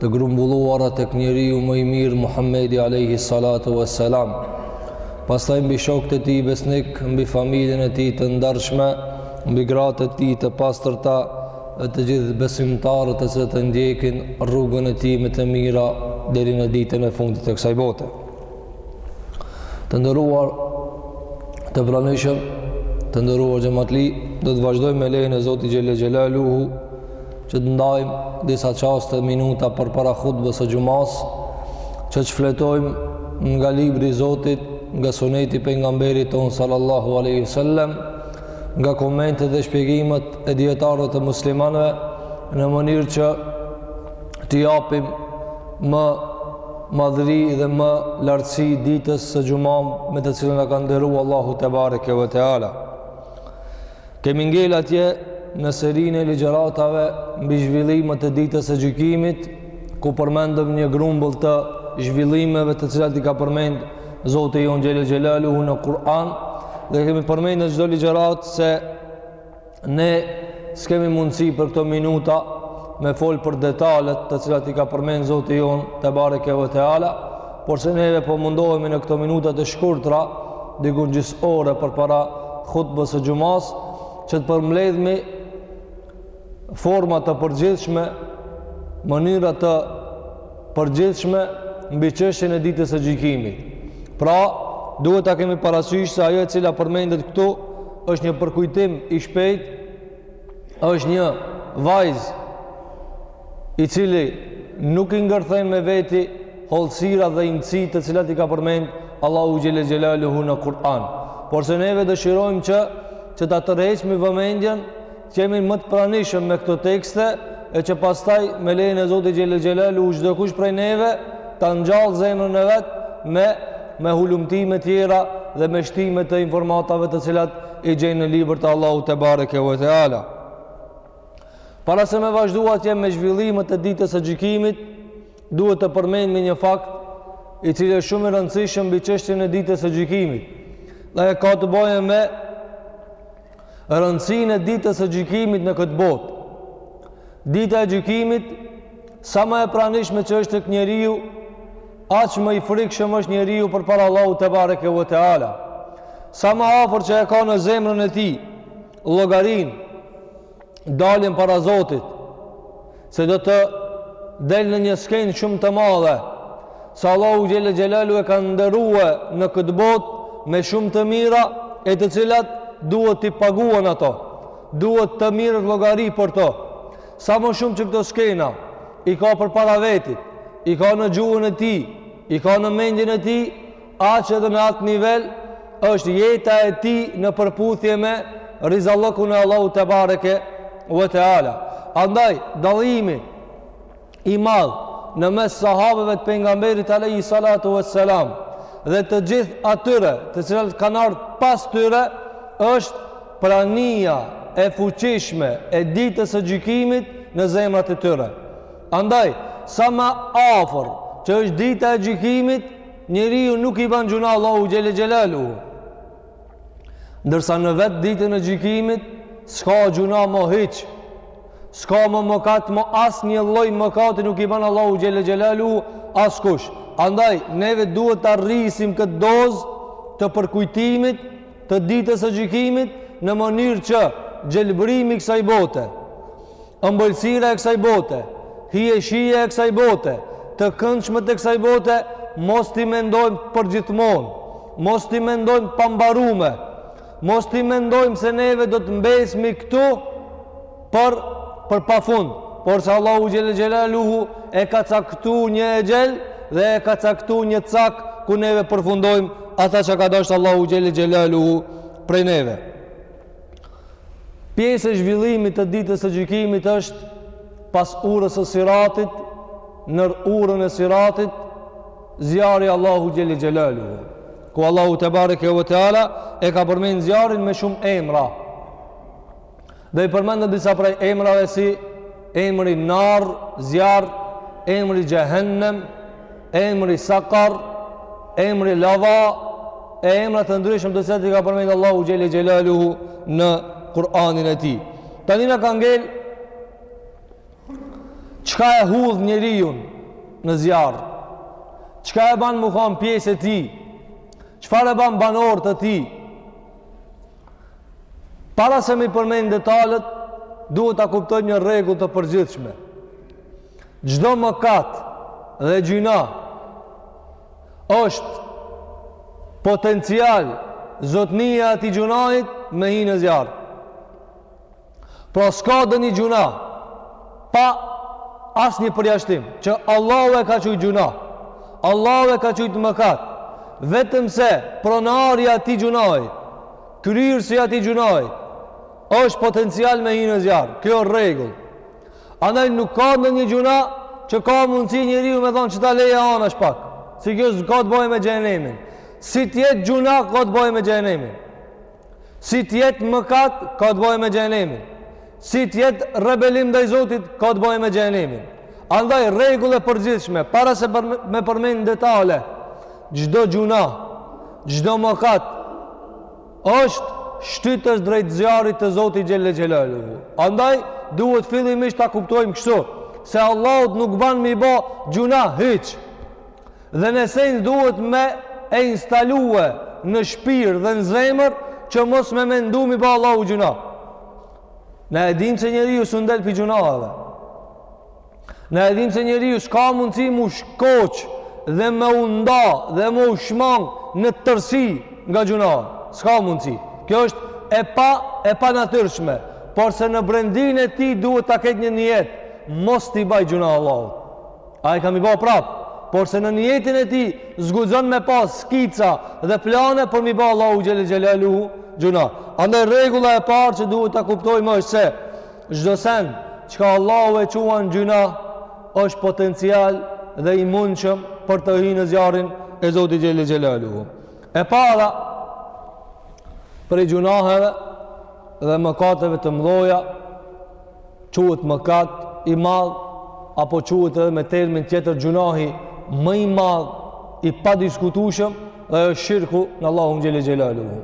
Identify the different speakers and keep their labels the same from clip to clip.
Speaker 1: Të grumbulluara tek njeriu më i mirë Muhamedi alayhi salatu wassalam. Pastaj mbi shokët e tij besnikë, mbi familjen e tij të ndershme, mbi gratë e tij të pastërta dhe të gjithë besimtarët të cilët e ndjekin rrugën e tij me të mira deri në ditën e fundit të kësaj bote. Të nderuar të pranishëm, të nderuar xhematli, do të vazhdojmë me lejen e Zotit Xhelle Xhelaluhu që të ndajmë disa çaste minuta për para hutbës së xhumasë, që të shfletojmë nga libri i Zotit, nga suneti i pejgamberit tonë sallallahu alaihi wasallam, nga komentet dhe shpjegimet e dijetarëve të muslimanëve në mënyrë që t'i japim më madhri dhe më lartësi ditës së xhuma me të cilën na ka nderuar Allahu tebareke ve teala. Kemi ngel atje në serinë e ligjëratave mbi zhvillimet e ditës së gjykimit, ku përmendëm një grumbull të zhvillimeve të cilat i ka përmend Zoti jonë Xhelle Xhelaluhu në Kur'an dhe kemi përmend në çdo ligjëratë se ne s'kemi mundësi për këto minuta me fol për detalet të cilat i ka përmend Zoti jonë tebareke ve teala, por se neve po mundohemi në këto minuta të shkurtra, diku në gjysë ore për para hutbës së xhumasë, që të përmbledhmi forma të përgjithshme, mënyra të përgjithshme mbi çështjen e ditës së gjykimit. Pra, duhet ta kemi parasysh se ajo e cila përmendet këtu, është një përkujtim i shpejtë, është një vaz i cili nuk i ngërthen me veti hollësira dhe imtësi të cilat i ka përmend Allahu Xhelle Xhelaluhu në Kur'an. Por se neve dëshirojmë që që ta tërheqmi vëmendjen, të jemi më të pranishëm me këto tekste, e që pastaj me lejen e Zotit Xhelle Xhelaluhu çdokush prej neve, ta ngjall zemrën e vet me, me hulumtime tjera dhe me shtime të informatave të cilat i gjen në libër të Allahut tebareke ve teala. Para se me vazhdu atje me zhvillimet e ditës së gjykimit, duhet të përmendmi një fakt i cili është shumë i rëndësishëm mbi çështjen e ditës së gjykimit. Dhe e ka të bëjë me rëndësinë e ditës së gjykimit në këtë botë. Dita e gjykimit, sa më e pranishme që është tek njeriu, aq më i frikshëm është njeriu për para Allahut tebareke ve teala. Sa më afër që e ka në zemrën e tij, llogarin daljen para Zotit se do të del në një skenë shumë të madhe se Allahu xhele xhelaluhu e ka nderua në këtë botë me shumë të mira e të cilat duhet t'i paguan ato duhet të merret llogari për to sa më shumë që këto skena i ka për para vetes i ka në gjuhën e tij i ka në mendjen e tij Aq edhe në atë nivel është jeta e tij në përputhje me rizallëkun e Allahut tebareke ve teala. Andaj dallimi i madh në mes sahabeve të pejgamberit alejhi salatu vesselam dhe të gjithë atyre të cilët kanë ardhë pas tyre është prania e fuqishme e ditës së gjykimit në zemrat e tyre. Andaj, sa më afër që është dita e gjykimit, Njeriu nuk i ban gjynah Allahut xhele xhelaluhu. Ndërsa në vetë ditën e gjykimit, s'ka gjynah më hiç. S'ka më mëkat, më asnjë lloj mëkati nuk i ban Allahut xhele xhelaluhu askush. Andaj, neve duhet ta rrisim këtë dozë të përkujtimit të ditës së gjykimit në mënyrë që gjelbërimi i kësaj bote ëmbëlsira e kësaj bote, hijeshia e kësaj bote, të këndshmet e kësaj bote, mos t'i mendojmë përgjithmonë, mos t'i mendojmë pambarume, mos t'i mendojmë se neve do të mbesmi këtu për, për pafund, por se Allahu xhele xhelaluhu e ka caktu një exhel dhe e ka caktu një cak ku neve përfundojmë ata që ka dashtë Allahu xhele xhelaluhu prej neve. Pjesë e zhvillimit të ditës së gjykimit është pas urës së siratit, nën urën e siratit, zjarri i Allahut xhele xhelaluhu. Ku Allahu tebareke ve teala, e ka përmend zjarrin me shumë emra. Dhe i përmendëm disa prej emrave si emri nar, zjarr, emri xhehennem, emri Sakar, emri Ledha, e emra të ndryshëm të cilat i ka përmend Allahu xhele xhelaluhu në Kur'anin e tij. Tani na ka ngel çka e hudh njeriun në zjarr. Çka e ban mu kon pjesë e tij? Çfarë e ban banor të tij? Para se m'i përmend detalet, duhet ta kuptojmë një rregull të përgjithshme. Çdo mëkat dhe gjyna është potencial zotnia e atij gjunahit me hi në zjarr. Pra s'ka ndonjë gjuna pa asnjë përjashtim që Allahu e ka qujtë gjuna Allahu e ka qujtë mëkat vetëm se pronari i atij gjunahit kryrësi i atij gjunahit është potencial me hi në zjarr kjo rregull Andaj nuk ka ndonjë gjuna që ka mundësi njeriu me thanë qeta leje anash pak, se kjo s'ka të bojë me xhehnemin. Si t'jetë gjuna ka të bojë me xhehnemin. Si t'jetë mëkat ka të bojë me xhehnemin. Si t'jetë rebelim ndaj Zotit ka të bojë me xhehnemin. Andaj rregull e përgjithshme, para se për, me përmend detale, çdo gjuna, çdo mëkat, është shtytës drejt zjarrit të Zotit xhele xhelaluhu. Andaj, duhet fillimisht ta kuptojmë kështu, se Allahut nuk ban m'i ba gjuna hiç. Dhe në esencë duhet me e instalue në shpirt dhe në zemër, që mos me mendu m'i ba Allahut gjuna. Ne e dimë se njeriu s'un del prej gjunaheve. Ne e dimë se njeriu s'ka mundësi m'u shkoq dhe me u nda dhe m'u shmang në tërsi nga gjuna. S'ka mundësi. Kjo është e pa, e pa natyrshme. Por se në brendinë e tij duhet ta ketë një nijet. Mos t'i baj gjuna Allahut. Ai ka m'i ba prapë. Por se në nijetin e tij s'guxon me pas skica dhe plane për m'i ba Allahut xhele xhelaluhu gjuna. Andaj rregulla e parë që duhet ta kuptojmë është se Çdo send çka Allahu e quan gjuna është potencial dhe i mundshëm për të hy në zjarrin e Zotit xhel xhelaluhu. E para prej gjunaheve dhe mëkateve të mdhaja quhet mëkat i madh apo quhet edhe me termin tjetër gjunahi më i madh i padiskutueshëm dhe është shirku në Allahun xhel xhelaluhu.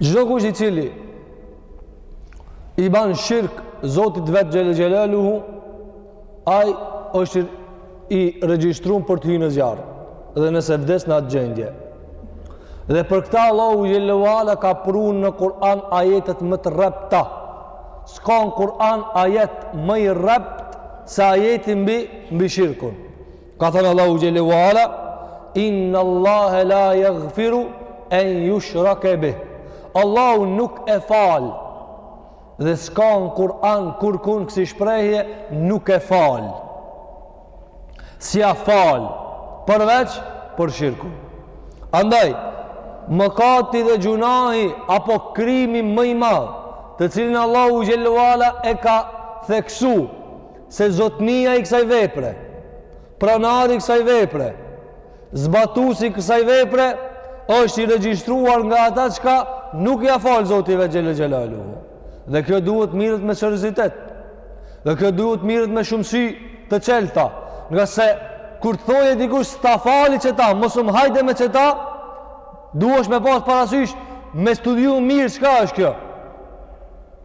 Speaker 1: Çdokush i cili i ban shirk Zotit vetë xhele xhelaluhu, ai është i regjistrun për të hy në zjarr dhe nëse vdes në atë gjendje. Dhe për këta Allahu xhele ve ala ka pru në Kur'an ajetet më të rrepta. S'ka në Kur'an ajet më i rreptë se ajeti mbi, mbi shirkun. Ka thanë Allahu xhele ve ala, Innallahe la jagfiru en jushreke bih. Allahu nuk e fal dhe s'ka në Kur'an kurrkun kësi shprehje nuk e fal. S'ia fal përveç për shirkun. Andaj, mëkati dhe gjunahi apo krimi më i madh të cilin Allahu xhele ve ala e ka theksu se zotnija i kësaj vepre, pronari i kësaj vepre, zbatusi i kësaj vepre, është i regjistruar nga ata çka nuk ia fal Zoti ve xhel-le xhelaluhu. Dhe kjo duhet merret me seriozitet. Dhe kjo duhet merret me shumë sy të çelta. Ngase kur të thojë dikush s'ta fali qeta, mos um hajde me qeta, duhesh me pas parasysh me studiu mirë çka është kjo.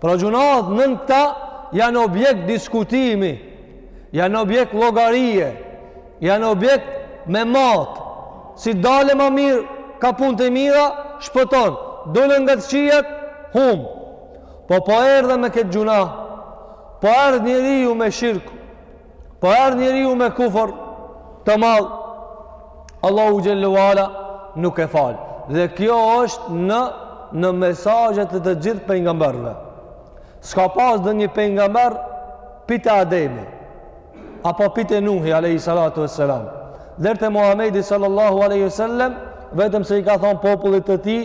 Speaker 1: Pra gjynahet nën këta janë objekt diskutimi, janë objekt llogarie, janë objekt me mat. Si dole ma mirë, kah punët e mira, shpëton. Dole nga të kqijat, humb. Po po erdhe me këtë gjynah, po erdh njeriu me shirk, Po erdh njeriu me kufër të madh, Allahu xhel-le ue ala nuk e fal. Dhe kjo është në, në mesazhet e të gjithë pejgamberëve. S'ka pas ndonjë pejgamber pi te Ademi, apo pi te Nuhi, alejhi salatu ue selam, deri te Muhamedi sallallahu alejhi ue selem, vetëm se i ka thonë popullit të tij,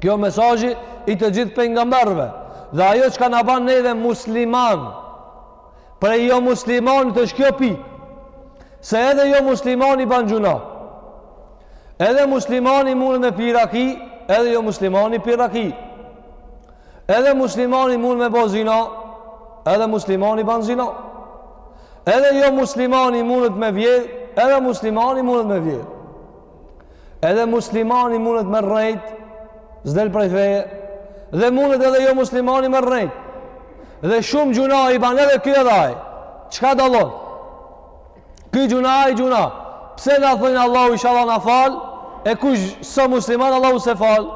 Speaker 1: Kjo mesazhi i të gjithë pejgamberëve dhe ajo çka na ban neve musliman prej jo muslimanit është kjo pikë. Se edhe jo muslimani ban gjynah. Edhe muslimani munet me pi raki, edhe jo muslimani pi raki. Edhe muslimani munet me bo zina, edhe muslimani ban zina. Edhe jo muslimani munet me vjedh, edhe muslimani munet me vjedh. Edhe muslimani mundet me rrejt, s'del prej feje, dhe mundet edhe jo muslimani me rrejt. Dhe shumë gjynah i ban edhe ky edhe ai. Çka dallon? Ky gjynah ai gjynah. Pse na thojmë Allahu inshallah na fal, e kush s'a musliman Allahu s'e fal.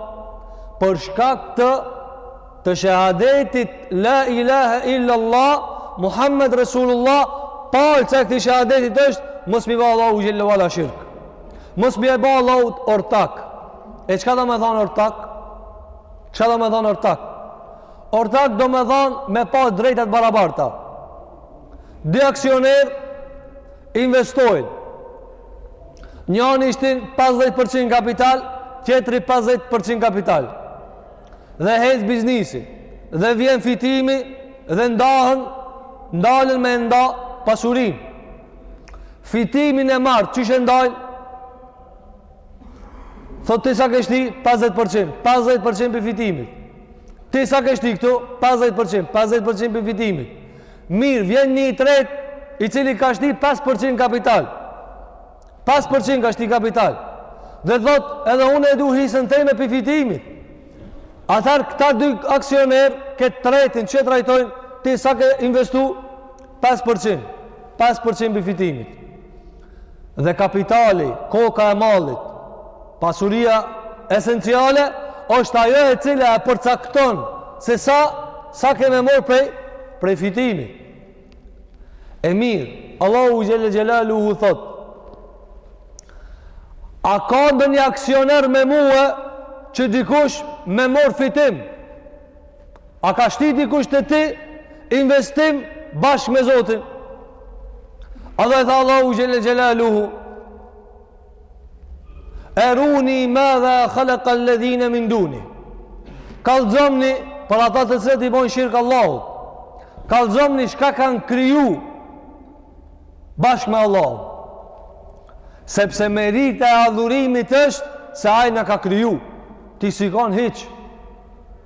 Speaker 1: Për shkak të të shahadetit la ilaha illa Allah Muhammed Resulullah palca e këtij shahadetit është mos me i ba Allahut xhel-le ue ala shirk mos me i ba Allahut ortak e çka domethonë ortak çka domethonë ortak ortak domethonë me pa drejta t'barabarta dy aksionerë investojnë njani shtin 50% kapital tjetri 50% kapital dhe hec biznisi dhe vjen fitimi dhe ndahen ndalen me nda pasurinë fitimin e marrë qysh e ndajnë thotë ti sa ke shti 50% 50% pi fitimit ti sa ke shti këtu 50% 50% pi fitimit mirë vjen një i tretë i cili ka shti 5% kapital Pesë përqind ka shti kapital. Dhe thot, edhe unë e du hisën teme prej fitimit. Atëherë këta dy aksioner, këtë tretin qe e trajtojnë, ti sa ke investu? 5%. 5% prej fitimit. Dhe kapitali, koka e malit, pasuria esenciale, është ajo e cila e përcakton se sa, sa ke me marrë prej, prej fitimit. E mirë, Allahu xhele xhelaluhu thotë, a ka ndonjë aksioner me mue që dikush me marrë fitim? A ka shti dikush tjetër investim bashkë me Zotin? Edhe e tha Allahu xhele xhelaluhu, Eruni ma dha khalaqa alladhina min duni. Kallxomni për ata të cilët i bojnë shirk Allahut. Kallxomni çka kanë kriju bashkë me Allahun. Sepse merita e adhurimit është se ai na ka kriju. Ti s'je kon hiç.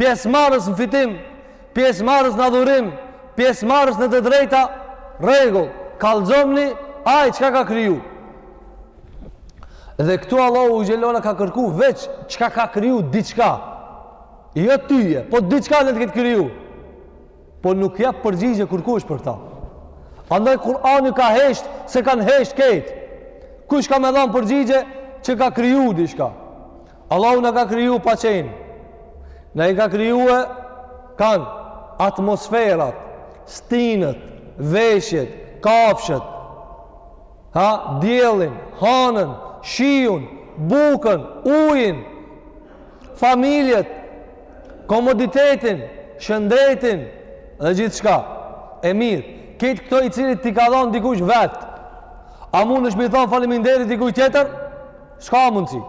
Speaker 1: Pjesëmarrës në fitim, pjesëmarrës në adhurim, pjesëmarrës në të drejta, rregull, kallxomni ai çka ka kriju. Dhe këtu Allahu xhele shanuhu s' ka kërku veç që ka kriju diçka. Jo ty, po diçka le të ketë kriju. Po nuk jep përgjigje kurkush për ta. Andaj Kur'ani ka hesht se kanë hesht krejt. Kush ka me dhanë përgjigje që ka kriju diçka. Allahu na ka kriju pa qenë. Na i ka krijue tanë atmosferat, stinët, veshjet, kafshët, a, diellin, hanën, shiun, bukën, ujin, familjet, komoditetin, shëndetin, dhe gjithçka. E mirë, krejt këto i cilit t'i ka dhonë dikush vetë. A munesh me i thonë faliminderit dikujt tjetër? S'ka mundësi?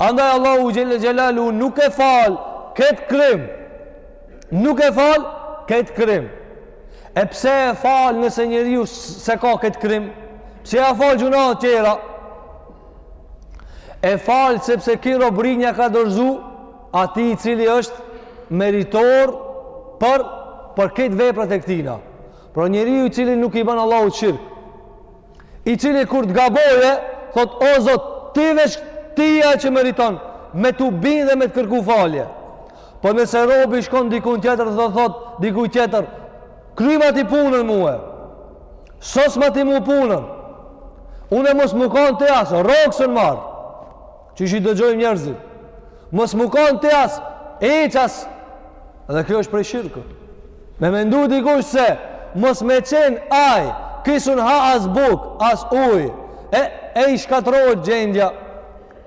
Speaker 1: Andaj Allahu xhele xhelaluhu nuk e fal këtë krim. Nuk e fal këtë krim. E pse e fal nëse njeriu s'e ka këtë krim? Pse ia fal gjynahet tjera? E fal sepse ky rob ia ka dorëzu atij i cili është meritor për, për këto veprat e tina. Pra njeriu i cili nuk i ban Allahut shirk. i cili kur të gabojë, thotë, o Zot, ti veç ti je që meriton, me t'u bind dhe me të kërku falje. Po nëse robi shkon dikun tjetër, e thotë dikujt tjetër, kryma ti punën mue, sos ma ti mu punën, unë edhe mos me kanë ti as rrogë s'e marr, Qysh i dëgjojmë njerëzit? Mos me kanë ti as, hiç as. Dhe kjo është prej shirku. Me mendu dikush se mos me qen aj, ky s'un ha as buk, as uj, e, e i shkatrrohet gjendja.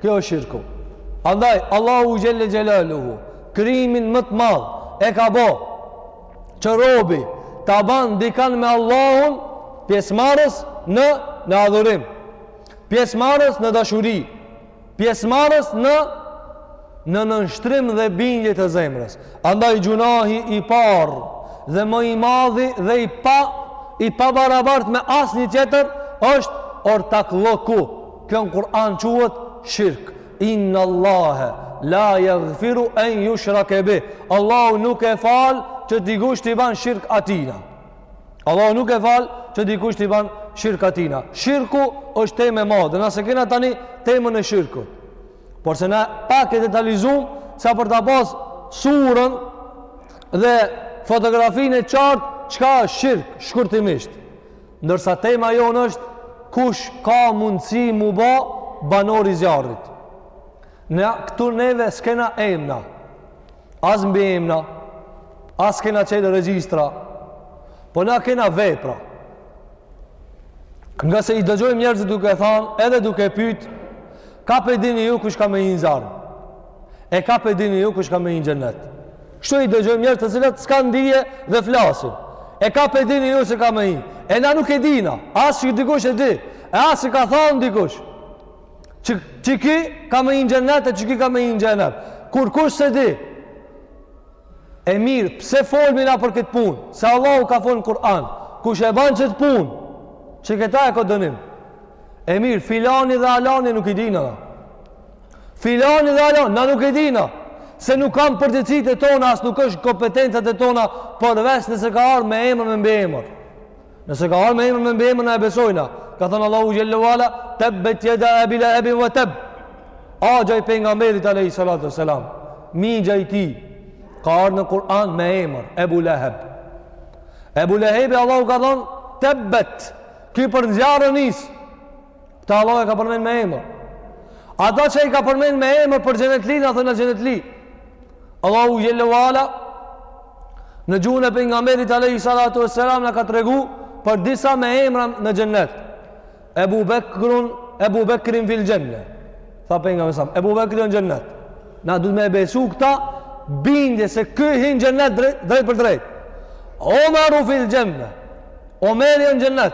Speaker 1: Kjo është shirku. Andaj, Allahu xhel-le xhelaluhu, krimin më të madh, e ka bo, që robi, ta ban dikan me Allahun, pjesëmarrës, në, në adhurim. Pjesëmarrës në dashuri, pjesëmarrës në në nënshtrim dhe bindje të zemrës. Andaj gjynahi i parë dhe më i madhi dhe i pa i pa barabart me asnjë tjetër është ortakllëku. Kjo në Kur'an quhet shirk. Inna Allahe la jagfiru en jushreke bih. Allahu nuk e fal që dikush t'i ban shirk atina. Allahu nuk e fal që dikush t'i ban shirk atina. Shirku është temë e madhe. Na s'e kena tani temën e shirkut. Por se na pak e detalizum sa për ta pas surën dhe fotografinë e qartë çka është shirk shkurtimisht. Ndërsa tema jonë është kush ka mundësi m'u ba banor i zjarrit. Na këtu neve s'kena emna. as mbiemna, as kena çel regjistra, po na kena vepra. Ngase i dëgjojmë njerëzit duke thanë, edhe duke pytë, kah po e dini ju kush ka me hi n'zjarm, e kah po e dini ju kush ka me hi n'xhennet. Kështu i dëgjojmë njerëzit të cilët s'kanë dije dhe flasin, e kah po e dini ju se ka me hi, e na nuk e dina, as që dikush e di, e as që ka thanë dikush. Që, qiky ka me hi n'xhenet e qiky ka me hi n'xhehenem. Kurkush s'e di. E mirë, pse folmi na për këtë punë? Se Allahu ka folë në Kur'an. Kush e ban qetë punë, qeketa e ka dënim. E mirë, filani dhe alani nuk i dina. Filani dhe alani, na nuk i dina. Se nuk a n'përgjegjësitë e tona, as nuk është kompetencat e tona, përveç nëse ka ardh me emër me mbiemër. Nëse ka ardh me emër me mbiemër na e besojna. Ka thënë Allahu xhel-le ve ala, tebbet jeda Ebi Lehebin ve tebb. Axha i Pejgamberit alejhi salatu ve selam. Mixha i tij. Ka ardh në Kur'an me emër, Ebu Leheb. Ebu Lehebi Allahu ka thënë, tebbet. Ky për në zjarr a nisë. Këta Allah e ka përmen me emër. Ata që i ka përmen me emër për xhenetli, na thona xhenetli. Allahu xhel-le ve ala, në gjuhën e Pejgamberit alejhi salatu ve selam, na ka tregu për disa me emra në xhenet. Ebu Bekrun, Ebu Bekrin fil xhenneh. Tha Pejgamberi alejhi selam, Ebu Bekri o n'xhennet. Na du me besu këta, bindje se ky hin xhennet drejt, drejt për drejt. Omaru fil xhenneh. Omeri o n'xhennet.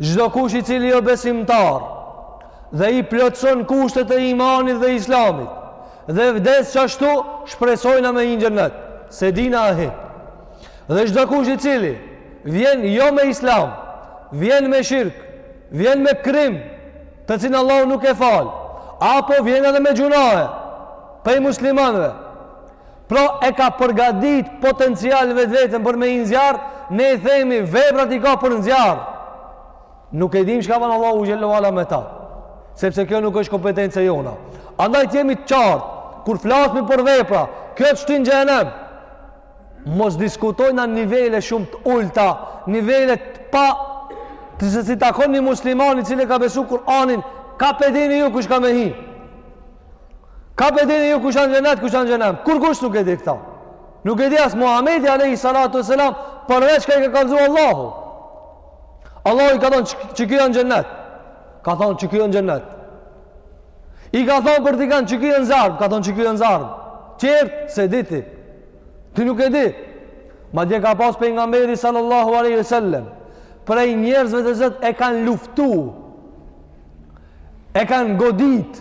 Speaker 1: Çdo kush i cili o besimtar dhe i plotëson kushtet e imanit dhe islamit dhe vdes qashtu shpresojna me hi n'xhennet. S'e dina a hi. Dhe çdo kush i cili vjen jo me islam, vjen me shirk, vjen me krim, të cilin Allahu nuk e fal, apo vjen edhe me gjynahe, prej muslimanëve, Pra e ka përgatit potencial vetveten për me hi n'zjarr, ne i themi veprat i ka për n'zjarr. Nuk e dim çka ban Allahu xhel-le ue ala me ta, sepse kjo nuk është kompetencë e jona. Andaj të jemi të qartë, kur flasmi për vepra, kjo të shtin n'xhehenem, mos diskutojmë në nivele shumë të ulta, nivele të pa, të, se s'i takon një muslimani cili e ka besu Kur'anin, ka pe dini ju kush ka me hi. Ka pe dini ju kush a n'xhennet, kush a n'xhehenem. Kurkush nuk e di këta. Nuk e di as Muhammedi alejhi salatu ue selam përveç çka i ka kallzu Allahu. Allahu i ka thonë qiky o n'xhennet. Ka thonë qiky o n'xhennet. I ka thonë për dikan qiky o n'zjarm. Ka thonë qiky o n'zjarm. Tjerët s'e diti. Ti nuk e di. Madje ka pas Pejgamberi sallallahu aleyhi sallem prej njerëzve të cilët e kanë luftu. E kanë godit,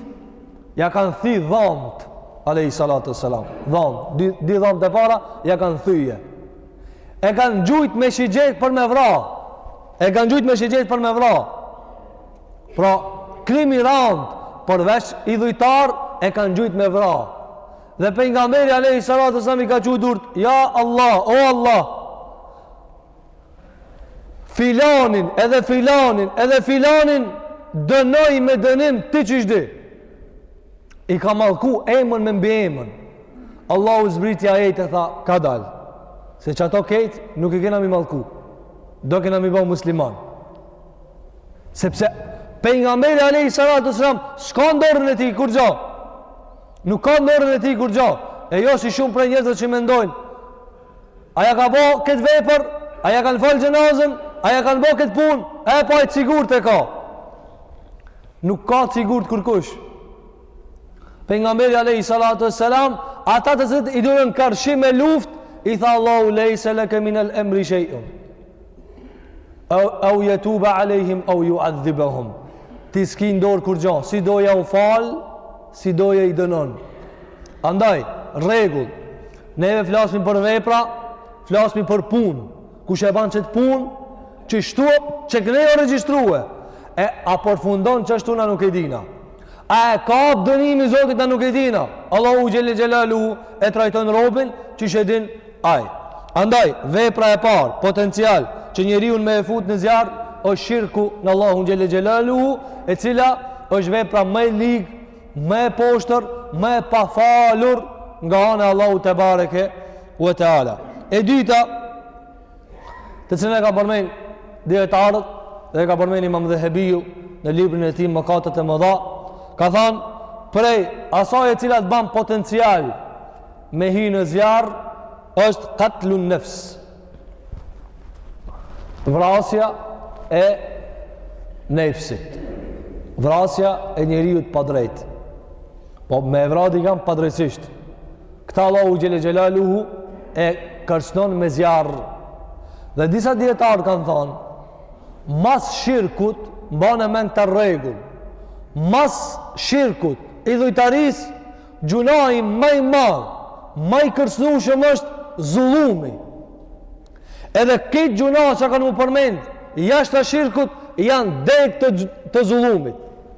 Speaker 1: ja kanë thy dhomt, alejhi salatu selam, dhomt, dy, dy dhomt e para, ja kanë thye. E kanë gjujt me shigjet për me vra, e kanë gjujt me shigjetë për me vra. Pra, krim i rand, përveç idhujtar, e kanë gjujt me vra. Dhe Pejgamberi, alejhi salatu selam, i ka çu durt, ja Allah, o Allah, filanin edhe filanin edhe filanin dënoji me dënim ti qysh di i ka mallku emën me mbiemën Allahu zbriti ajet tha kadal se qato krejt nuk i kena m'i mallku do kena m'i ba musliman sepse Pejgamberi alejhi salatu ue selam s'ka n'dorën e tij kurgjo nuk ka n'dorën e tij kurgjo e jo si shumë prej njerëzve që mendojnë A ja ka bo këtë vepër, a ja kanë falë xhenazen, a ja kanë bo këtë punë, e po, e t'sigurt e ka. Nuk ka t'sigurt kërkush. Pejgamberi alejhi salatu ue selam, ata të cilët i dulën karshi me luftë, i tha Allahu lejse leke minel emri shej'un. au jetube alejhim au juadhibehum ti s'ki n'dorë kurgjo si do ja u fal si do ja i dënon andaj rregull neve flasim për vepra flasim për punë kush e bën qet punë qështu çe gnejo regjistrue e a përfundon qashtu na nuk e dina A e kap dënimi Zotit na nuk e dina. Allahu xhel-le xhelaluhu e trajton robin qysh e din ai. Andaj, vepra e parë, potencial, që njeriun me e fut në zjarr, është shirku në Allahun xhel-le xhelaluhu, e cila është vepra më e ligë, më e poshtër, më e pafalur nga ana e Allahut tebareke ue teala. E dyta, të cilën e ka përmend dietarët dhe e ka përmend Imam Dhehebiu në librin e tij Mëkatet e Mëdha, ka thanë prej asaj e cila të ban potencial me hi në zjarr është katlun nefs. Vrasja e nefsit. Vrasja e njeriut pa drejtë. Po me vra dikan padrejtësisht. Këta Allahu xhel-le xhelaluhu e kërcënon me zjarr. Dhe disa dijetarë kanë thonë, mas shirkut, mba në mend ta rregull, mas shirkut, idhujtarisë, gjunahi ma i madh, ma i kërcënueshëm është zullumi. Edhe këto gjunahe që kanë me u përmend, jashtë shirkut, janë degë të, të zullumit.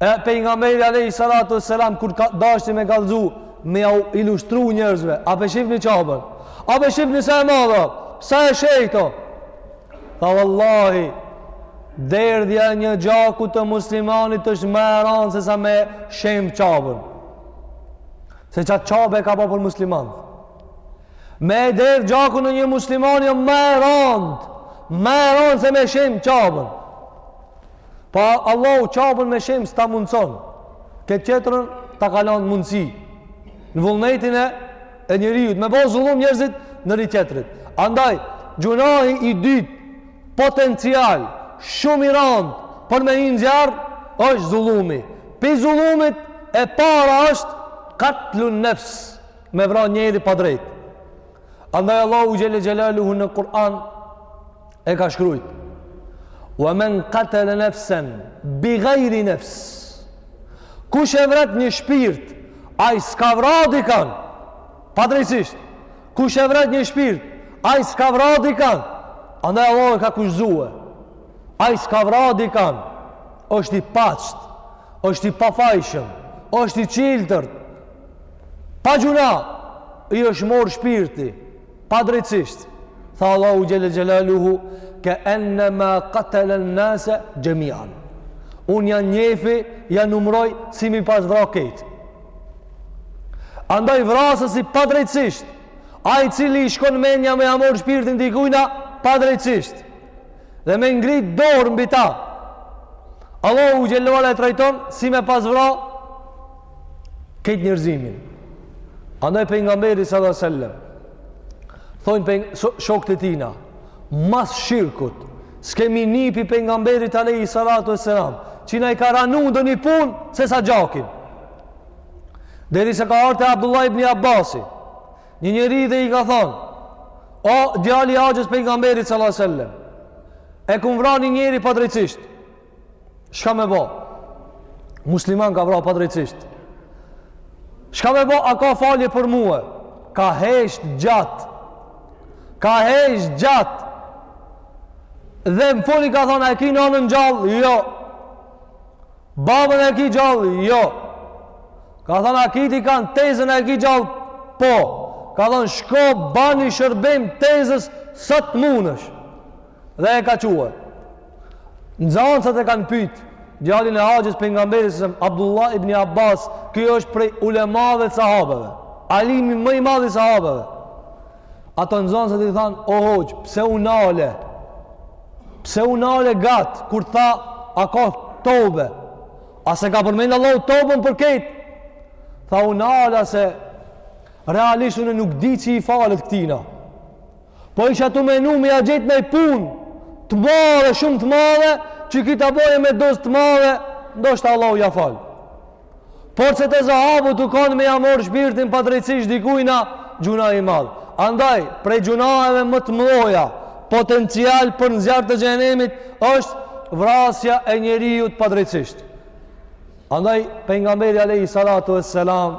Speaker 1: E pejgamberi alejhi salatu ue selam, kur dashti me kallzu, me ja ilustru njerëzve, a pe shifni Qabën, a pe shifni sa e madhe o, sa e shejtë o, tha vallahi, derdhja një gjaku të muslimanit është ma e randë se sa me shemb Qabën. Se qat Qabe e ka pa për musliman. Me e derdhë gjakun e një muslimani o ma e randë, ma e randë se me shemb Qabën. Po Allahu Qabën me shemb s'ta mundëson. Këtë tjetrën ta ka lanë mundësi. Në vullnetin e, e njeriut. Me bo zullum njerëzit njëri-tjetrit. Andaj, gjunahi i dytë potencial shumë i randë për me hi në zjarr është zullumi. Pi zullumit e para është katlun nefs me vra njeri pa drejtë. Andaj Allahu xhel-le xhelaluhu në Kur'an e ka shkrujt wa men katele nefsen bi gajri nefs kush e vret një shpirt ai s'ka vra dikan padrejtësisht kush e vret një shpirt ai s'ka vra dikan andaj Allah e ka kushtëzue ai s'ka vra dikan është i pastër është i pafajshëm është i çiltër pa gjunah i është marrë shpirti Padrejtësisht, tha Allahu Xhelle Xhelaluhu, ke ennema katelen nase xhemian. Unë ja njefi, ja numroj, si m'i pas vra kejt. Andaj vrasësi padrejtësisht, ai i cili i shkon menja me ja marr shpirtin dikujna, padrejtësisht. Dhe me ngrit dorë mbi ta. Allahu Xhelle Xhelaluhu e trajton, si me pas vra kejt. këtë njerëzimin. Andaj Pejgamberit sallallahu alaihi wasallam thojnë shokët e tina mas shirkut s'kemi ni pi Pejgamberit alaihi salatu wasallam që na i ka ranu ndonjë punë sesa gjakin derisa ka ardh te Abdullah ibn Abasi një njeri dhe i ka thonë o djali axhës Pejgamberit sallallahu alaihi wasallam e kam vra një njeri padrejtësisht Shka me bo? Musliman ka vra padrejtësisht. Shka me bo? A ka falje për mue? Ka hesht gjatë. Ka hesht gjatë. Dhe më fund i ka thonë, a e ki nanën gjallë? Jo. Babën e ki gjallë? Jo. Ka thonë, a ki dikan, tezen e ki gjallë? Po. Ka thonë, shko bani shërbim tezes sa të munësh. Dhe e ka çu. Nxansat e kanë pyet djalin e axhës Pejgamberit sa Abdullah ibn Abbas, ky është prej ulemave të sahabeve. Alimi më i madh i sahabeve. Ato nxansat i thanë, "O hoxhë, pse u nale? Pse u nale gjat kur tha a ka tobe? A s'e ka përmend Allahu tobën për këtë?" Tha u nala se realisht unë nuk di që i falet këtina. Po isha tu menu me ja gjet naj punë të madhe, shumë të madhe, që ky ta bojë me dozë të madhe, ndoshta Allahu ja fal. Por se te sahabët u kanë me ja marr shpirtin padrejtësisht dikujna, gjunah i madh. Andaj, prej gjunaheve më të mdhoja, potencial për në zjarr të xhehenemit, është vrasja e njeriut padrejtësisht. Andaj, Pejgamberi Alejhi Salatu ue Selam,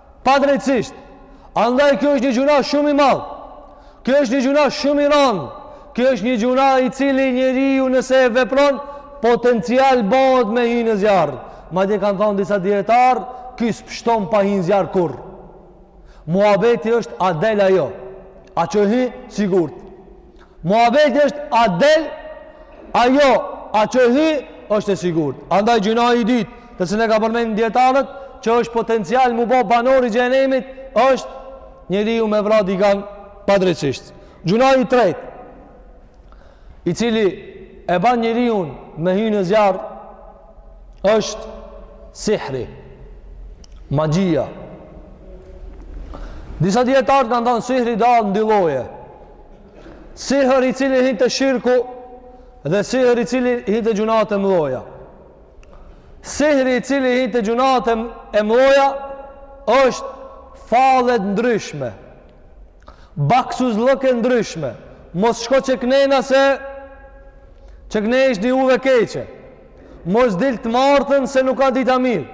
Speaker 1: Padrejtësisht. Andaj kjo është një gjunah shumë i madh. Kjo është një gjunah shumë i rëndë. Kjo është një gjunah i cili njeriu nëse e vepron potencial bëhet me hi në zjarr. Madje kanë thënë disa dijetarë, ky s'pshton pa hi në zjarr kurr. Muhabeti është a del a jo. A që hy sigurt. Muhabeti është a del, a jo, a që hy, është e sigurt. Andaj gjynahi i dytë, të cilin e kanë përmend dijetarët, që është potencial m'u bo banor i xhehenemit, është njeriu me vra dikan padrejtësisht. Gjynahi i tretë, i cili e ban njeriun me hy në zjarr, është sihri, magjia. Disa dijetarë kanë thonë sihri dahet në dy lloje, Sihër i cili hin te shirku dhe sihër i cili hin te gjynahet e mdhoja. Sihri i cili hin te gjynahet e mdhoja është fallet e ndryshme. Baksuzllëqe të ndryshme. Mos shko qeknena se qeknej është një udhë e keqe. Mos dil të martën se nuk ka dita mirë.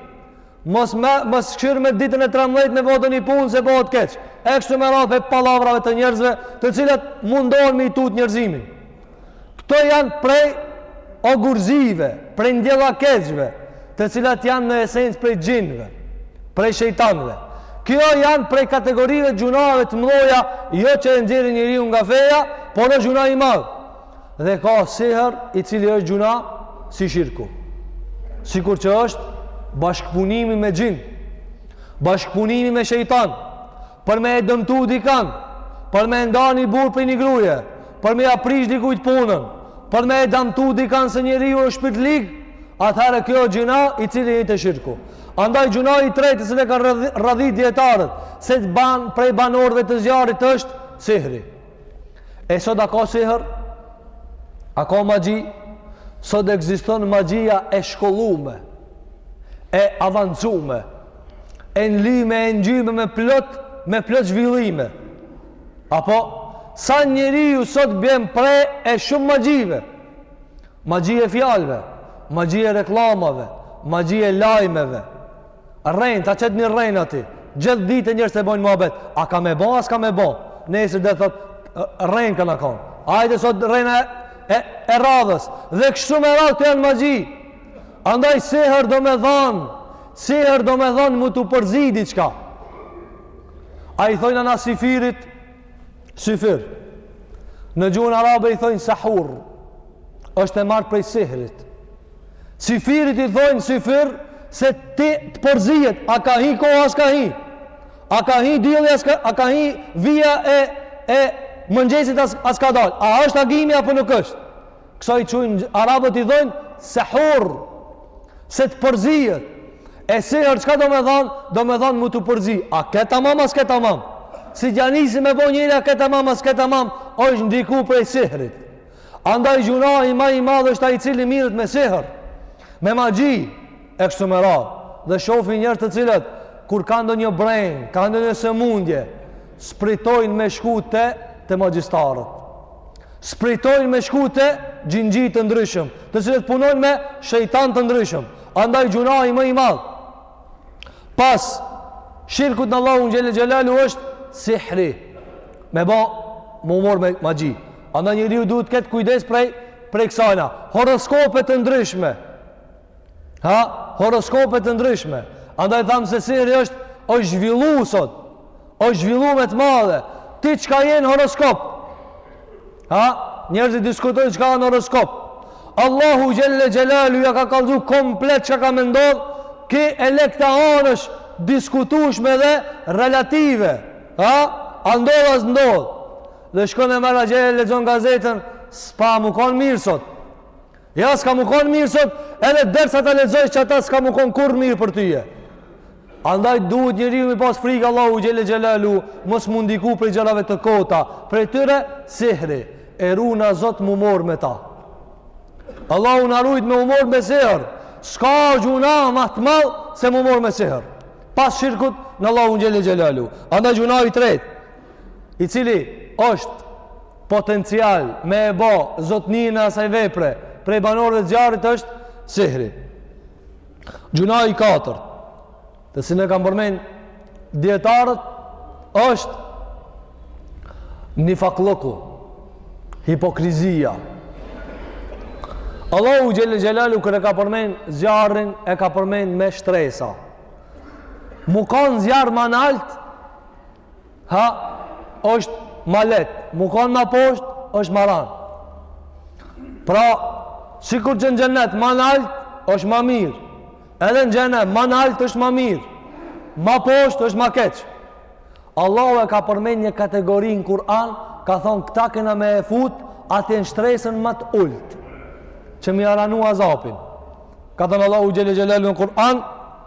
Speaker 1: Mos me, mos kqyr me ditën e 13 me bo donji punë se bëhet keq. E kështu me radhë prej pallavrave të njerëzve, të cilat mundohen me e tutë njerëzimin. Këto janë prej ogurzive, prej ndjellakeqve, të cilat janë në esencë prej xhinve, prej shejtanve. Kjo janë prej kategorive gjynaheve të mdhoja, jo që e nxjerr njeriun nga feja, por o gjynah i madh. dhe ka sihër i cili është gjynah si shirku sikur që është bashkëpunimi me xhin bashkëpunimi me shejtan për me e dëmtu dikan për me nda një burrë prej një gruje për me ia prish dikujt punën për me e dëmtu dikan se njeriu është shpirtlig atëherë kjo gjynah i cili hin te shirku andaj gjynahi i tretë të cilin e kanë radhit dijetarët se të ban prej banorve të zjarrit është sihri E sot a ka sihër? A ka magji? Sot ekziston magjia e shkollume, e avancume, e nlyme, e ngjyme me plot, me plot zhvillime. Apo, sa njeriu sot bjen pre e shumë magjive. Magjia e fjalve, magjia e reklamave, magjia e lajmeve. Rrenë, ta qet një rrenë aty. Gjithë ditën njerëzit e bojnë muhabet. A ka me bo, a s'ka me bo. Nesër del thot, rrenë kanë konë. Hajde sot rrena e, e radhës. Dhe kështu me radhë kto janë magji. Andaj sihër domethanë. Sihër domethanë me t'u përzi diçka. A i thojnë na syfyrit, Syfyr. Në gjuhën arabe i thonë sahur. Është e marrë prej sihrit. Syfyrit i thonë syfyr se ty të përzihet, a ka hi koha, a s'ka hi. A ka hi dielli, a s'ka, a ka hi vija e, e mëngjesit, a s'ka dalë. A është agimi, apo nuk është. Kësaj i qujnë, arabët i thonë sahur. Se të përzihet. E sehër, çka domethanë? Domethanë me t'u përzi. A ke tamam, a s'ke tamam. Si t'ia nisi me bo njeri, a ke tamam, a s'ke tamam, është ndiku prej sihrit. Andaj gjunahi ma i madh është ai i cili mirret me sehër, me magji, e kështu me radhë. Dhe shofim njerëz të cilët, kur ka ndonjë brengë, ka ndonjë sëmundje, S'pritojnë me shku te te magjistarët. S'pritojnë me shku te xhinxhi të ndryshëm, të cilët punojnë me shejtan të ndryshëm. Andaj gjunahi më i madh pas shirkut në Allahun xhele xhelalu është sihri. Me ba, m'u morr me magji. Andaj njeriu duhet të ketë kujdes prej prej kësajna. Horoskope të ndryshme. Ha, horoskope të ndryshme. Andaj thamë se sihri është, është zhvillu sot. është zhvillu me të madhe. Ti çka je n' horoskop? Ha, njerëzit diskutojnë çka janë n' horoskop. Allahu xhele xhelalu ia ka kallzu komplet çka ka me ndodhë, krejt këta janë të diskutushme dhe relative. Ha, a ndodhë a s'ndodhë. Dhe shkon e merr axhele e lexon gazetën, s'pa m'u konë mirë sot. Ja, s'ka m'u konë mirë sot, edhe derisa ta lexojsh qata s'ka m'u konë kurrë mirë për tyje. Andaj duhet njeri me pas frikë Allahun xhele xhelalu, mos m'u ndiku prej gjërave të kota, prej tyre sihri, e runa Zot m'u morr me ta. Allahu na rujt me u morr me sihër, s'ka gjunah ma të madh se m'u morr me sihër. Pas shirkut në Allahun xhele xhelalu. Andaj gjunahi i tretë, i cili është potencial me e ba zotninë e asaj vepre prej banorëve të zjarrit është sihri. Gjunahi i katërt, të cilin e kanë përmend dijetarët, është nifaklloku, hipokrizia. Allahu xhele xhelalu kur e ka përmend zjarrin e ka përmend me shtresa. M'u kanë zjarr ma naltë, ha është ma leht m'u kanë ma posht është ma ran pra sikur që në xhennet ma nalt është ma mirë edhe në xhehennem ma nalt është ma mirë ma posht është ma keq Allahu e ka përmend një kategori në Kur'an ka thonë këta kena me e fut atje në shtresën ma të ult që me ia ranu azapin ka thonë Allahu xhele xhelalu në Kur'an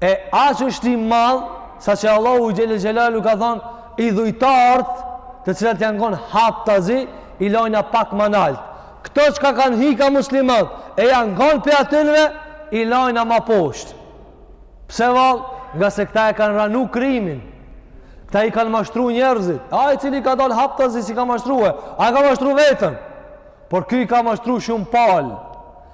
Speaker 1: E aq është i madh saqë Allahu xhele xhelalu ka thon idhujtart, të cilët janë kon haptazi, i lajna pak ma nalt. Këta çka kanë hi ka muslimant, e janë kon prej atynve, i lajna ma poshtë. Pse vallë, ngase këta e kanë ranu krimin, këta i kanë mashtru njerëzit, ai i cili ka dalë haptazi s'i ka mashtru e, ai ka mashtru veten, por ky ka mashtru shumë palë,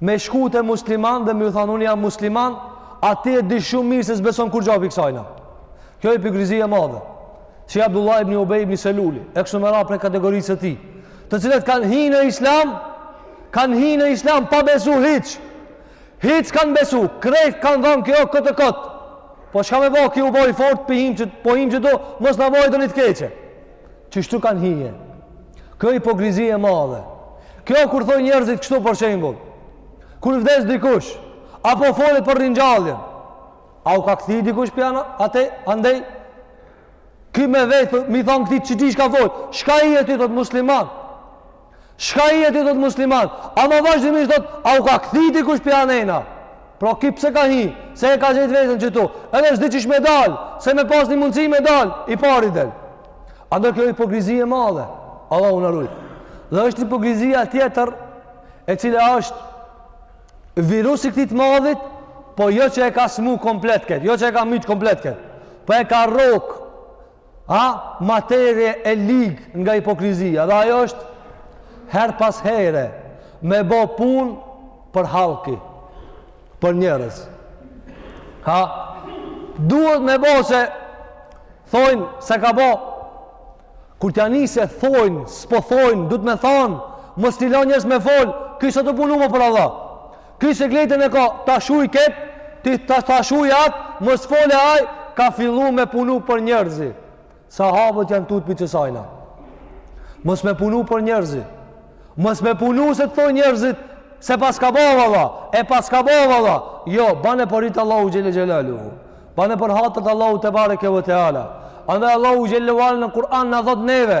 Speaker 1: Me shku te musliman dhe me ju thanë unë jam musliman, ai e di shumë mirë se s'beson kurgja pi kësajna. Kjo hipokrizi e madhe. Si Abdullah ibn Ubej ibn Seluli, e kështu me ra prej kategorisë së tij. Të cilët kanë hi në islam, kanë hi në islam pa besu hiç. Hiç s'kanë besu, krejt kanë thanë kjo kot e kot. Po shka me bo, ky u bo i fort, po him, him që do, mos na bojë donjë të keqe. Qështu kanë hi. Kjo hipokrizi e madhe. Kjo kur thojnë njerëzit kështu për shembull. Kur vdes dikush, apo folet për ringjalljen. A u ka kthy dikush pi ana ate, andej? Ky me vetë, me i thonë këtij që ti shka fol, shka je ti, thot musliman. Shka je ti, thotë musliman. Ama vazhdimisht thotë, a u ka kthy dikush pi anejna? Pra ky pse ka hi, se e ka gjetë veten qitu. Edhe s'di qysh me dalë, se me pas një mundësi me dalë, i pari del. Andaj kjo hipokrizi e madhe, Allahu na rujt. Dhe është hipokrizia tjetër, e cila është virus i këtij t'madhit, po jo që e ka smu komplet këtë, jo që e ka mytë komplet këtë, po e ka rrokë, A materie e lig nga hipokrizia dhe ajo është herë pas here me bo punë për hallki, për njerëz. Ha, duhet me bo se thojnë s'e ka bo. Kur t'ja nisë thojnë, s'po thojnë, duhet me thonë, mos t'i lo njerëz me folë, ky s'a tu punu ma për Allah. Ky sikletin e ka ta shuj ket, ti ta ta shuj at, mos folë ai, ka fillu me punu për njerëzi. Sahabët janë tutë pi kësajna. Mos me punu për njerëzi. Mos me punu se të thojnë njerëzit s'e paska ba valla, e paska ba valla. Jo, bane për hir t'Allahut xhele xhelaluhu. Bane për hatër t'Allahut tebareke ve teala. Andaj Allahu xhele ve ala në Kur'an na thotë neve.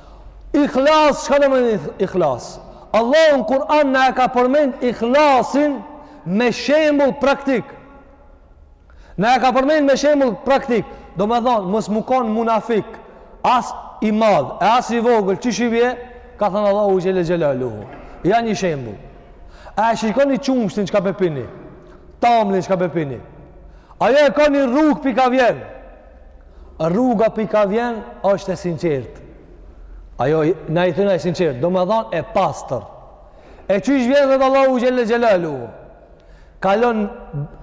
Speaker 1: Ikhlas, çka do me thonë ikhlas? Allahu në Kur'an na e ka përmend ikhlasin me shembull praktik. Na e ka përmend me shembull praktik. Domethonë mos me u kon munafik, as i madh, e as i vogël, qysh i vje, ka thënë Allahu xhele xhelaluhu. Ja një shembull. A e shikoni qumështin çka pe pini? Tamlin çka pe pini? Ajo e ka një rrugë pi ka vjen. rruga pi ka vjen është e sinqert ajo na i thojna e sinqert domethanë e pastër e qysh vjen thotë Allahu xhele xhelaluhu kalon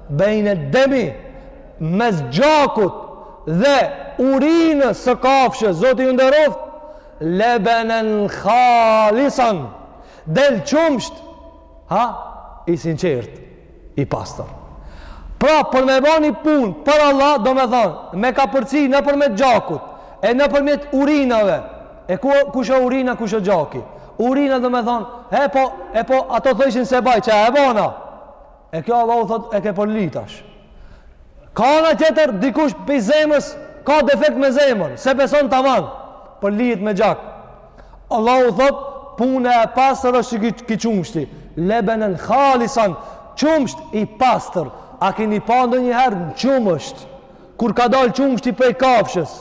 Speaker 1: bejne demi mes gjakut dhe urinës së kafshës Zoti ju nderoft lebenen khalisan del qumsht ha i sinqert i pastër. Pra, për me ba një punë, për Allah, do me thonë, me kapërcy nëpërmjet gjakut, e nëpërmjet urinave, e ku, kush o urina, kush o gjaki, urina do me thonë, e po, e po, ato thojshin s'e baj, që e bona, e kjo Allahu thot, e ke përly tash. Ka ana tjetër, dikush prej zemrës, ka defekt me zemrën, s'e beson tamam, përlijet me gjak, Allahu thot, puna e pastër është qe ky, ky qumshti. Lebenen khalisan, qumsht i pastër. A keni pa ndonjëherë qumësht? Kur ka dalë qumështi prej kafshës,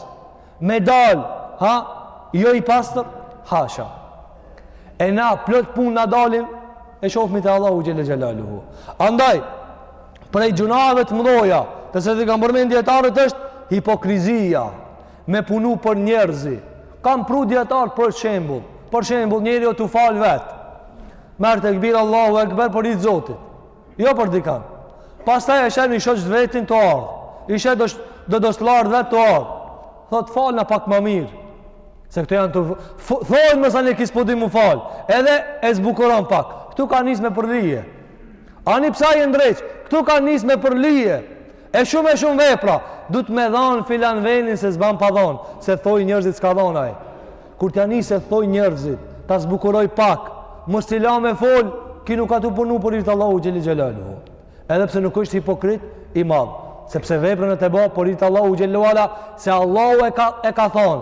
Speaker 1: me dalë, ha, jo i pastër, hasha. E na, plot punë na dalin, e shofmi te Allahu xhele xhelaluhu. Andaj, prej gjynahve të mdhaja, të cilat i kanë përmend dijetarët është, hipokrizia, me punu për njerëzi. Kanë pru dijetarët për shembul. Për shembul njeri o tu falë vetë. Merr tekbir Allahu ekber për hir të zotit. Jo për dikan. Pastaj e sheh ni shoq të vetin tu ardhë. I sheh do, do, dosllarë vet tu ardhë. Thotë falna pak ma mirë. Se këta janë të... Thojnë mësa një ky s'po din m'u falë. Edhe e zbukuron pak. Këtu ka nis me përlije. Ani pse e ndreq. Këtu ka nis me përlije. E shumë e shumë vepra, duhet me dhanë filan venin se s'ban pa dhanë, se thojnë njerzit s'ka dhanë ai. Kur t'ja nis e thojnë njerzit, ta zbukuroj pak, mos t'i la me folë, ky nuk a tu punu për hir të Allahut Xhele Xhelaluhu. Edhe pse nuk është hipokrit, i madh. Sepse veprën a tu e bo për hir të Allahut Xhele ve Ala, se Allahu e ka, e ka thonë.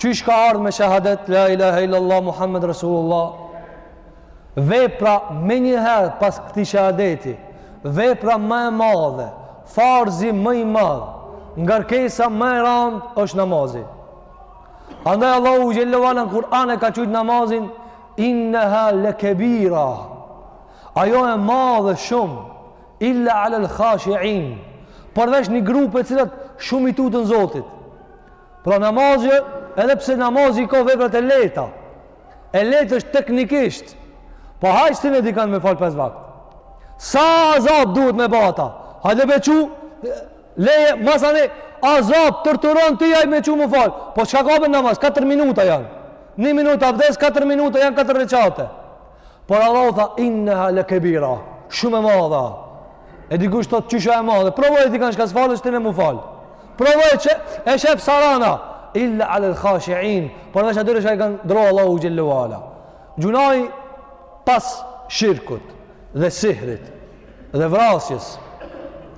Speaker 1: qysh ka ardhë me shahadet la ilaha illallah Muhammed Rasulullah vepra menjëherë pas këtij shahadeti vepra më e madhe farzi më i madh ngarkesa më e randë është namazi andaj Allahu Xhele ve Ala në Kur'an e ka qujt namazin inneha le kebira ajo e madhe shumë illa alel khashi'in përveç një grupe cilët shumë i tuten zotit Pra namazi, edhe pse namazi i ka veprat e lehta, e lehtë është teknikisht, po hajt shtine dikan me falë pes vakt. Sa azab duhet me bata? Hajde me çu, leje, masanej, azab, torturon ti ai me çu m'u falë. Po çka ka për namaz? 4 minuta janë. 1 minuta abdes, 4 minuta janë 4 reqate. Por Allahu tha innaha lakabira, shumë e madhe. E dikush thotë qysh e madhe. Provoje ti kanë çka s'falet shtine mu fal. Provoj që e shef sa e ranë a illa ala al-khashi'in. Përveç atyre që i kanë dro Allahut xhele ve ala. Gjynahi pas shirkut dhe sihrit dhe vrasjes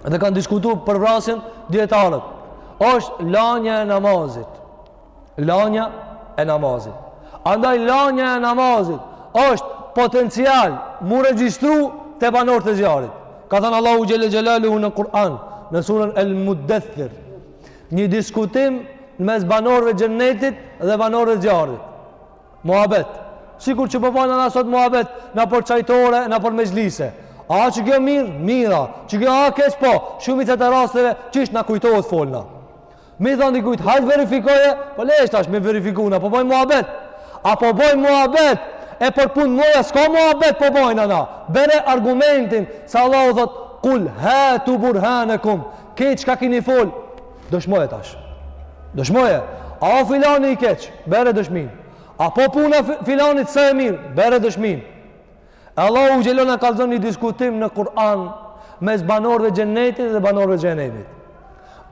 Speaker 1: dhe kanë diskutu për vrasjen dijetarët. Është lanja e namazit. Lanja e namazit. Andaj lanja e namazit është potencial m'u regjistru te banorët e zjarrit. Ka thënë Allahu xhelle xhelaluhu në Kur'an, në surën El Muddethir, një diskutim në mes banorve t'xhennetit dhe banorve t'zjarrit. Muhabet. Sikur që po bajna na sot muhabet nëpër çajtore, nëpër mexhlise. A qekjo mirë? Mirë a. Qekjo a keq po? Shumicën e rasteve, qysh të na kujtohet folim na. Me i than dikujt, hajt verifikoje, po le çë tash me verifiku na, po boj muhabet. A po boj muhabet? E për punë moja s'ka muhabet po bajna na. Bjere argumentin se Allahu thot kul hatu burhanakum. Kët çka kini fol. Dëshmoje tash. Dëshmoje. A o filani i keq, bjere dëshminë. Apo puna e filanit s'a e mirë, bjere dëshminë. Allahu xhelo na kallxon një diskutim në Kur'an mes banorëve të xhenetit dhe banorëve të xhehenemit.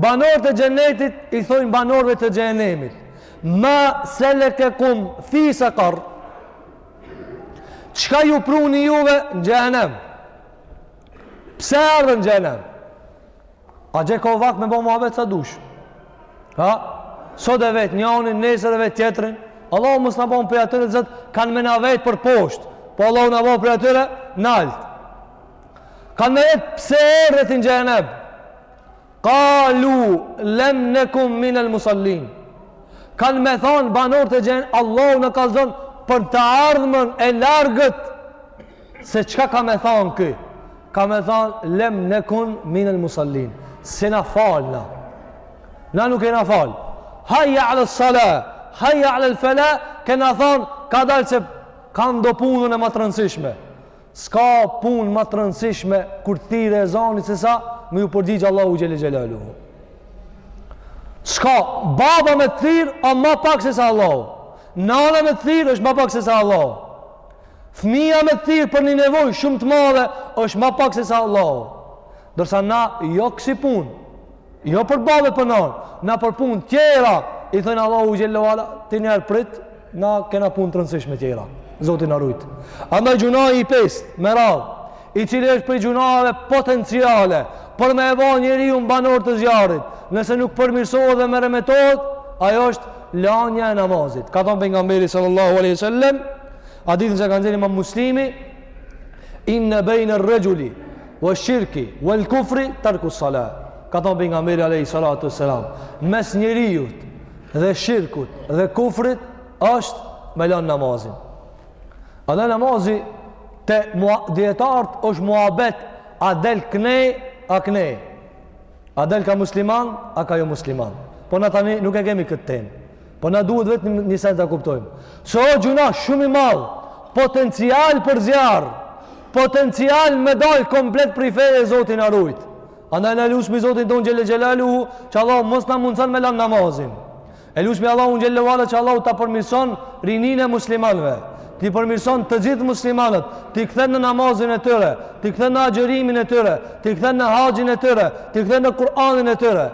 Speaker 1: Banorët e xhenetit i thonë banorëve të xhehenemit: "Ma selakakum fi saqar?" Çka ju pruni juve në xhehenem? Pse erdhët në xhehenem? Atje ka vakt me bo muhabet sa dush? Ha? Sot e vet njanin, nesër e vet tjetrin? Allahu mos na baftë prej atyre që kanë me na vet përposhtë, po Allahu na baftë prej atyre nalt. Kanë me vet pse erdhët n'xhehenem? Kalu lem neku minel musallin. Kanë me thanë banorët e xhen, Allahu na kallxon për të ardhmen e largët Se çka ka me thanë ky? Ka me thanë, lem neku minel musallin. S'jena falë na. Na nuk jena falë. Haja ale sala, haja alel felah, kena thanë, kadalë se kam do punë ma të rëndësishme. S'ka punë ma të rëndësishme kur të thirr ezani sesa me iu përgjigjë Allahut xhelle xhelaluhu. S'ka, baba me të thirrë, a ma pak se sa Allahu. Nana me të thirrë, është ma pak se sa Allahu. Fëmija me të thirrë për një nevojë shumë të madhe, është ma pak se sa Allahu. Ndërsa na, jo kësi punë, jo për babë për nanë, na për punë tjera, i thojmë Allahut xhelle ue ala, ti njëherë prit, na kena punë të rëndësishme tjera. Zoti na rujt. Andaj gjynahi i pestë, me radhë, i cili është prej gjynaheve potenciale, për me e ba njeriun banor të zjarrit, nëse nuk përmirsohet dhe meremetohet, ajo është lanja e namazit. Ka thanë pejgamberi sallallahu aleyhi wasallam, Hadithin e ka nxjerrë Imam Muslimi, Inna bayna ar-rajuli wa shirki wal kufri tarku salat. Ka thënë pejgamberi alayhi salatu wasalam, mes njeriut dhe shirkut dhe kufrit është me lanë namazin. Andaj namazi te dijetarët është muabet a del knej, a knej. A del kah musliman, a kah jo musliman. Po na tani nuk e kemi këtë temë. Po na duhet vetëm ni sen ta kuptojmë. Se o gjynah shumë i madh, potencial për zjarr, potencial me dal komplet prej feje e Zoti na rujt. Anaj na e lusmi Zotin ton Xhel-le Xhelaluhu, që Allahu mos na mundëson me lan namazin. E lusmi Allahun Xhel-le ve Ala që Allahu ta përmirëson rinin e muslimanve. T'i përmirëson të gjithë muslimanët, t'i kthen në namazin e tyre, t'i kthen në agjërimin e tyre, t'i kthen në haxhin e tyre, t'i kthen në Kur'anin e tyre.